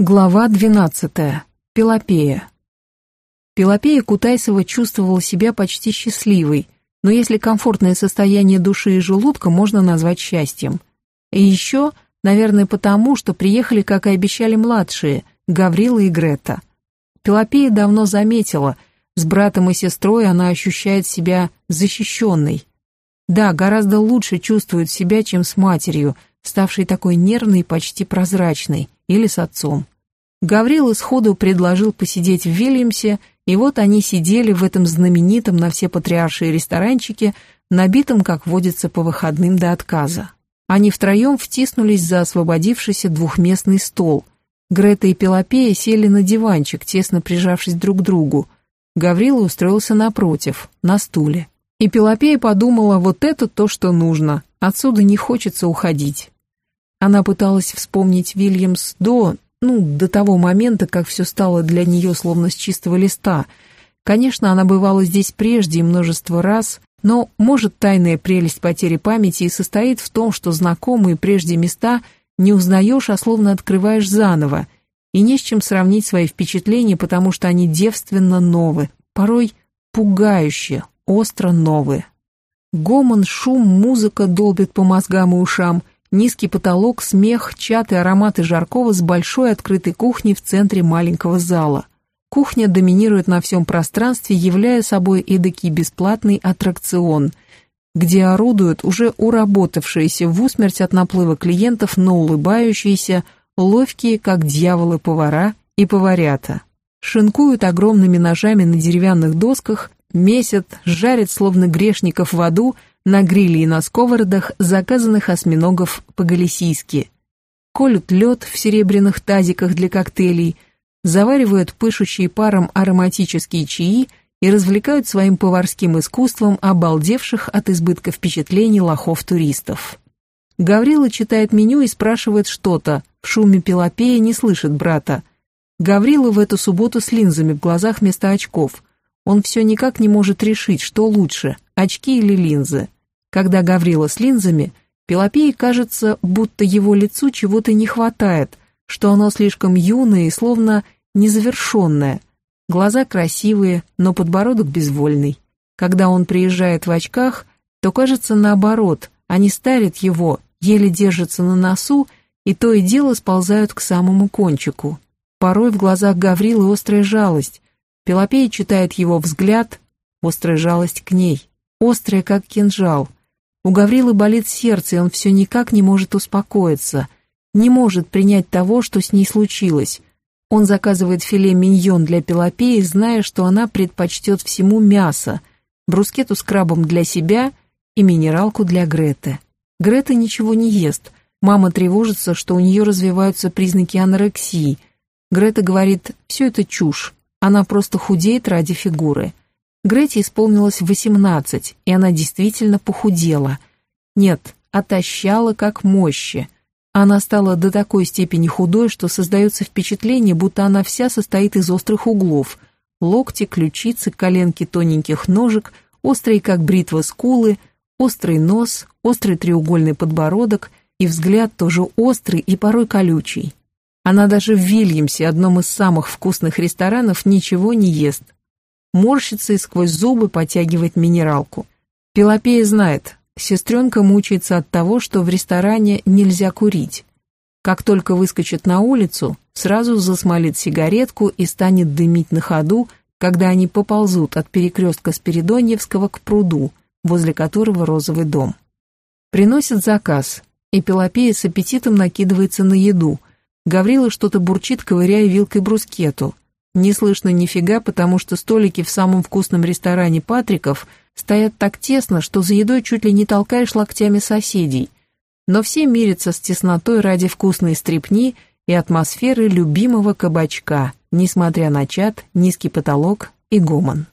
Глава 12. Пелопея. Пелопея Кутайсова чувствовала себя почти счастливой, но если комфортное состояние души и желудка можно назвать счастьем. И еще, наверное, потому, что приехали, как и обещали младшие, Гаврила и Грета. Пелопея давно заметила, с братом и сестрой она ощущает себя защищенной. Да, гораздо лучше чувствует себя, чем с матерью, ставшей такой нервной и почти прозрачной, или с отцом. Гаврила сходу предложил посидеть в Вильямсе, и вот они сидели в этом знаменитом на все патриаршие ресторанчике, набитом, как водится, по выходным до отказа. Они втроем втиснулись за освободившийся двухместный стол. Грета и Пелопея сели на диванчик, тесно прижавшись друг к другу. Гаврила устроился напротив, на стуле. И Пелопея подумала, вот это то, что нужно, отсюда не хочется уходить. Она пыталась вспомнить Вильямс до, ну, до того момента, как все стало для нее словно с чистого листа. Конечно, она бывала здесь прежде и множество раз, но, может, тайная прелесть потери памяти и состоит в том, что знакомые прежде места не узнаешь, а словно открываешь заново, и не с чем сравнить свои впечатления, потому что они девственно новы, порой пугающе, остро новые. Гомон, шум, музыка долбит по мозгам и ушам – Низкий потолок, смех, чат и ароматы жаркого с большой открытой кухней в центре маленького зала. Кухня доминирует на всем пространстве, являя собой эдакий бесплатный аттракцион, где орудуют уже уработавшиеся в усмерть от наплыва клиентов, но улыбающиеся, ловкие, как дьяволы повара и поварята. Шинкуют огромными ножами на деревянных досках, месят, жарят словно грешников в аду – на гриле и на сковородах заказанных осьминогов по-галисийски. Колют лед в серебряных тазиках для коктейлей, заваривают пышущие паром ароматические чаи и развлекают своим поварским искусством обалдевших от избытка впечатлений лохов-туристов. Гаврила читает меню и спрашивает что-то, в шуме пелопея не слышит брата. Гаврила в эту субботу с линзами в глазах вместо очков. Он все никак не может решить, что лучше, очки или линзы. Когда Гаврила с линзами, Пелопее кажется, будто его лицу чего-то не хватает, что оно слишком юное и словно незавершенное. Глаза красивые, но подбородок безвольный. Когда он приезжает в очках, то кажется наоборот, они старят его, еле держатся на носу, и то и дело сползают к самому кончику. Порой в глазах Гаврилы острая жалость. Пелопея читает его взгляд, острая жалость к ней, острая, как кинжал. У Гаврилы болит сердце, и он все никак не может успокоиться, не может принять того, что с ней случилось. Он заказывает филе миньон для Пелопеи, зная, что она предпочтет всему мясо, брускету с крабом для себя и минералку для Греты. Грета ничего не ест. Мама тревожится, что у нее развиваются признаки анорексии. Грета говорит, все это чушь, она просто худеет ради фигуры. Грете исполнилось восемнадцать, и она действительно похудела. Нет, отощала как мощи. Она стала до такой степени худой, что создается впечатление, будто она вся состоит из острых углов. Локти, ключицы, коленки тоненьких ножек, острые как бритва скулы, острый нос, острый треугольный подбородок и взгляд тоже острый и порой колючий. Она даже в Вильямсе, одном из самых вкусных ресторанов, ничего не ест, морщится и сквозь зубы потягивает минералку. Пелопея знает, сестренка мучается от того, что в ресторане нельзя курить. Как только выскочит на улицу, сразу засмолит сигаретку и станет дымить на ходу, когда они поползут от перекрестка Спиридоньевского к пруду, возле которого розовый дом. Приносит заказ, и Пелопея с аппетитом накидывается на еду. Гаврила что-то бурчит, ковыряя вилкой брускету – не слышно нифига, потому что столики в самом вкусном ресторане Патриков стоят так тесно, что за едой чуть ли не толкаешь локтями соседей. Но все мирятся с теснотой ради вкусной стрипни и атмосферы любимого кабачка, несмотря на чат, низкий потолок и гомон.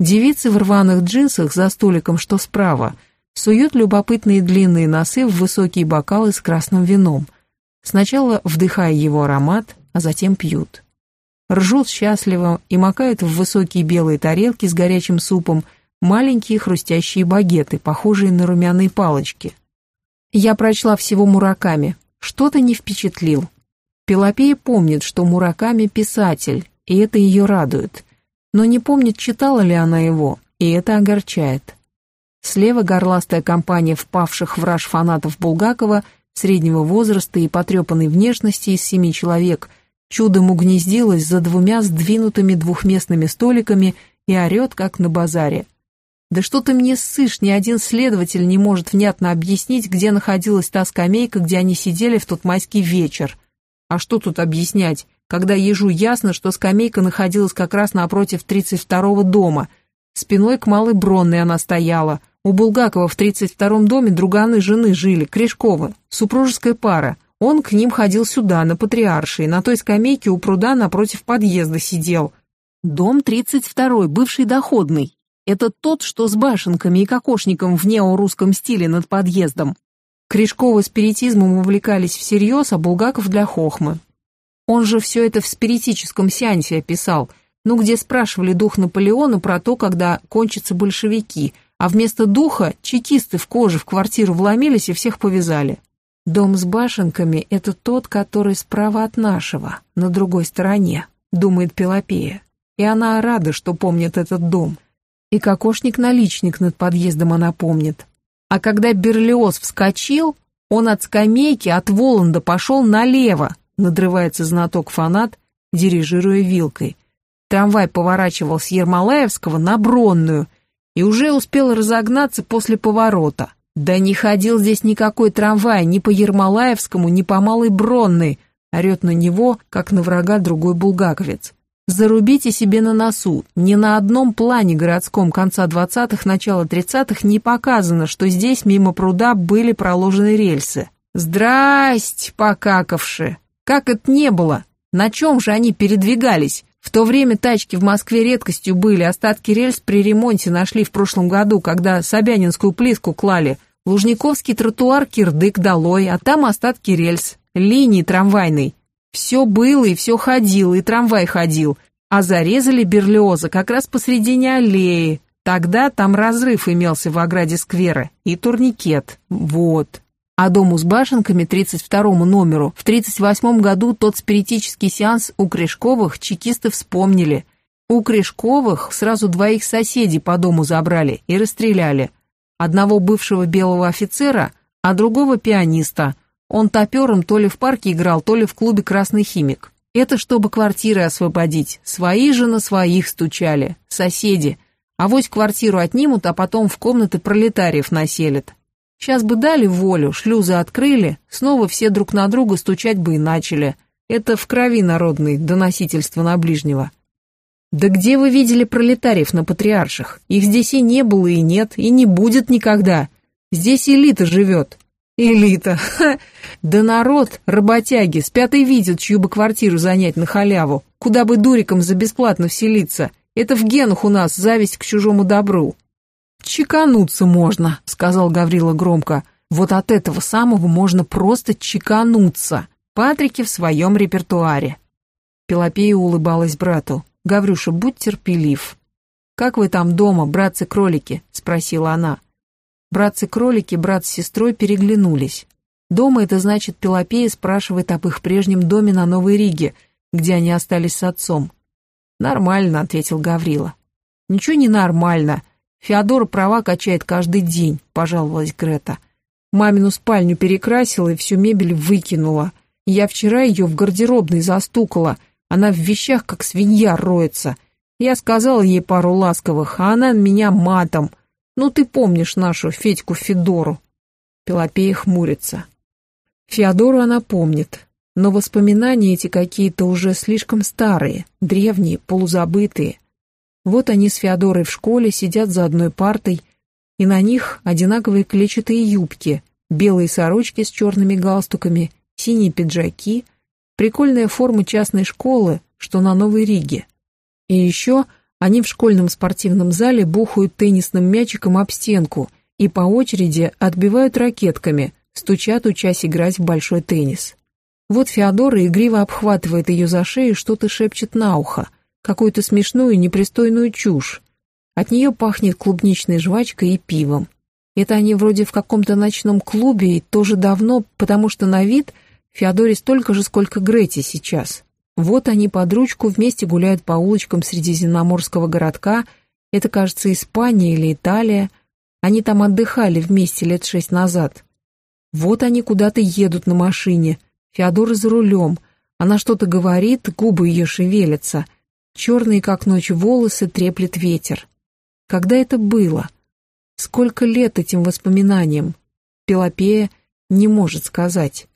Девицы в рваных джинсах за столиком, что справа, суют любопытные длинные носы в высокие бокалы с красным вином, сначала вдыхая его аромат, а затем пьют ржут счастливо и макают в высокие белые тарелки с горячим супом маленькие хрустящие багеты, похожие на румяные палочки. Я прочла всего Мураками, что-то не впечатлил. Пелопея помнит, что Мураками писатель, и это ее радует. Но не помнит, читала ли она его, и это огорчает. Слева горластая компания впавших в раж фанатов Булгакова, среднего возраста и потрепанной внешности из семи человек, чудом угнездилась за двумя сдвинутыми двухместными столиками и орет, как на базаре. Да что ты мне ссышь, ни один следователь не может внятно объяснить, где находилась та скамейка, где они сидели в тот майский вечер. А что тут объяснять, когда ежу ясно, что скамейка находилась как раз напротив 32-го дома. Спиной к Малой Бронной она стояла. У Булгакова в 32-м доме друганы жены жили, Крешковы, супружеская пара. Он к ним ходил сюда, на Патриаршей, на той скамейке у пруда напротив подъезда сидел. Дом 32-й, бывший доходный, это тот, что с башенками и кокошником в неорусском стиле над подъездом. Кришковы спиритизмом увлекались всерьез, а Булгаков для хохмы. Он же все это в спиритическом сеансе описал, ну где спрашивали дух Наполеона про то, когда кончатся большевики, а вместо духа чекисты в коже в квартиру вломились и всех повязали. Дом с башенками — это тот, который справа от нашего, на другой стороне, думает Пелопея. И она рада, что помнит этот дом. И кокошник-наличник над подъездом она помнит. А когда Берлиоз вскочил, он от скамейки, от Воланда пошел налево, надрывается знаток-фанат, дирижируя вилкой. Трамвай поворачивал с Ермолаевского на Бронную и уже успел разогнаться после поворота. Да не ходил здесь никакой трамвай ни по Ермолаевскому, ни по Малой Бронной, орет на него, как на врага другой булгаковец. Зарубите себе на носу, ни на одном плане городском конца 20-х, начала 30-х не показано, что здесь мимо пруда были проложены рельсы. Здрасте, покакавши! Как это не было? На чем же они передвигались? В то время тачки в Москве редкостью были, остатки рельс при ремонте нашли в прошлом году, когда Собянинскую плитку клали. Лужниковский тротуар кирдык долой, а там остатки рельс, линии трамвайной. Все было и все ходило, и трамвай ходил, а зарезали Берлиоза как раз посредине аллеи. Тогда там разрыв имелся в ограде сквера и турникет. Вот. А дому с башенками 32 номеру в 38 году тот спиритический сеанс у Крешковых чекисты вспомнили. У Крешковых сразу двоих соседей по дому забрали и расстреляли. Одного бывшего белого офицера, а другого пианиста – он топером то ли в парке играл, то ли в клубе «Красный химик». Это чтобы квартиры освободить. Свои же на своих стучали, соседи. А вось квартиру отнимут, а потом в комнаты пролетариев населят. Сейчас бы дали волю, шлюзы открыли, снова все друг на друга стучать бы и начали. Это в крови народной, доносительство на ближнего. Да где вы видели пролетариев на патриарших? Их здесь и не было, и нет, и не будет никогда. Здесь элита живет, Элита. Ха. Да народ, работяги, спят и видят, чью бы квартиру занять на халяву. Куда бы дуриком за бесплатно вселиться. Это в генах у нас зависть к чужому добру. Чекануться можно, сказал Гаврила громко. Вот от этого самого можно просто чекануться. Патрики в своем репертуаре. Пелопея улыбалась брату. «Гаврюша, будь терпелив». «Как вы там дома, братцы-кролики?» — спросила она. Братцы-кролики, брат с сестрой переглянулись. Дома это значит, Пелопея спрашивает об их прежнем доме на Новой Риге, где они остались с отцом. «Нормально», — ответил Гаврила. «Ничего не нормально. Феодора права качает каждый день», — пожаловалась Грета. «Мамину спальню перекрасила и всю мебель выкинула. Я вчера ее в гардеробной застукала. Она в вещах, как свинья, роется. Я сказала ей пару ласковых, а она меня матом. Ну, ты помнишь нашу Федьку Федору?» Пелопея хмурится. Феодору она помнит, но воспоминания эти какие-то уже слишком старые, древние, полузабытые. Вот они с Феодорой в школе сидят за одной партой, и на них одинаковые клетчатые юбки, белые сорочки с черными галстуками, синие пиджаки, прикольная форма частной школы, что на Новой Риге. И еще они в школьном спортивном зале бухают теннисным мячиком об стенку и по очереди отбивают ракетками, стучат, учась играть в большой теннис. Вот Феодора игриво обхватывает ее за шею, что-то шепчет на ухо, какую-то смешную непристойную чушь. От нее пахнет клубничной жвачкой и пивом. Это они вроде в каком-то ночном клубе и тоже давно, потому что на вид Феодоре столько же, сколько Грете сейчас. Вот они под ручку вместе гуляют по улочкам средиземноморского городка, это, кажется, Испания или Италия. Они там отдыхали вместе лет шесть назад. Вот они куда-то едут на машине, Феодора за рулем. Она что-то говорит, губы ее шевелятся. Черные, как ночь, волосы треплет ветер. Когда это было? Сколько лет этим воспоминаниям? Пелопея не может сказать.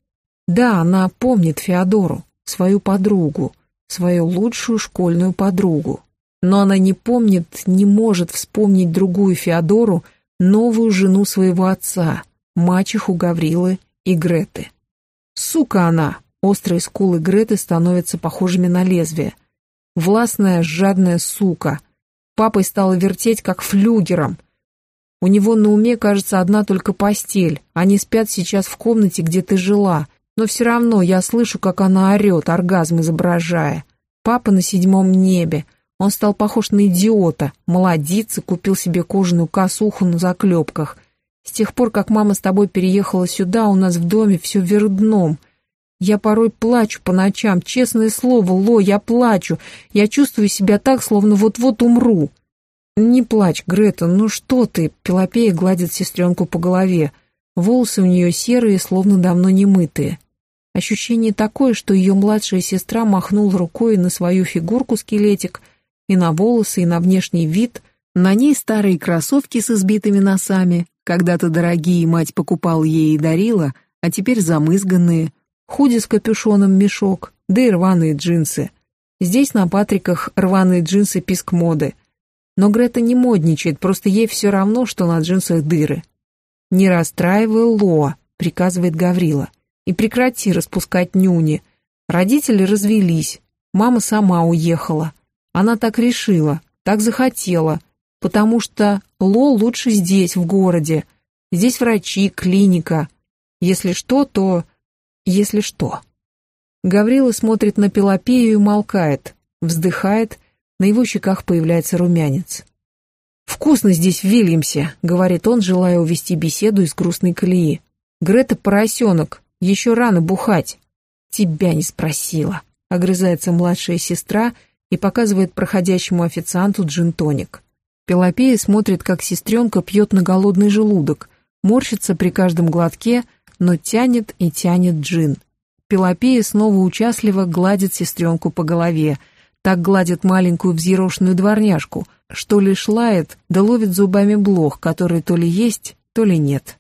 Да, она помнит Феодору, свою подругу, свою лучшую школьную подругу. Но она не помнит, не может вспомнить другую Феодору, новую жену своего отца, мачеху Гаврилы и Греты. Сука она! Острые скулы Греты становятся похожими на лезвие. Властная, жадная сука. Папой стала вертеть, как флюгером. У него на уме, кажется, одна только постель. Они спят сейчас в комнате, где ты жила. Но все равно я слышу, как она орет, оргазм изображая. Папа на седьмом небе. Он стал похож на идиота. Молодец и купил себе кожаную косуху на заклепках. С тех пор, как мама с тобой переехала сюда, у нас в доме все вверх дном. Я порой плачу по ночам, честное слово, Ло, я плачу. Я чувствую себя так, словно вот-вот умру. Не плачь, Грета, ну что ты? Пелопея гладит сестренку по голове. Волосы у нее серые, словно давно не мытые. Ощущение такое, что ее младшая сестра махнула рукой на свою фигурку-скелетик, и на волосы, и на внешний вид. На ней старые кроссовки с избитыми носами, когда-то дорогие мать покупал ей и дарила, а теперь замызганные, худи с капюшоном мешок, да и рваные джинсы. Здесь на Патриках рваные джинсы писк моды. Но Грета не модничает, просто ей все равно, что на джинсах дыры. «Не расстраивай Лоа», — приказывает Гаврила, — «и прекрати распускать нюни. Родители развелись, мама сама уехала. Она так решила, так захотела, потому что Ло лучше здесь, в городе. Здесь врачи, клиника. Если что, то... Если что. Гаврила смотрит на Пелопею и молкает, вздыхает, на его щеках появляется румянец. «Вкусно здесь в Вильямсе», — говорит он, желая увести беседу из грустной колеи. «Грета поросенок, еще рано бухать». «Тебя не спросила», — огрызается младшая сестра и показывает проходящему официанту джин-тоник. Пелопея смотрит, как сестренка пьет на голодный желудок, морщится при каждом глотке, но тянет и тянет джин. Пелопея снова участливо гладит сестренку по голове, так гладит маленькую взъерошенную дворняжку, что лишь лает, да ловит зубами блох, который то ли есть, то ли нет.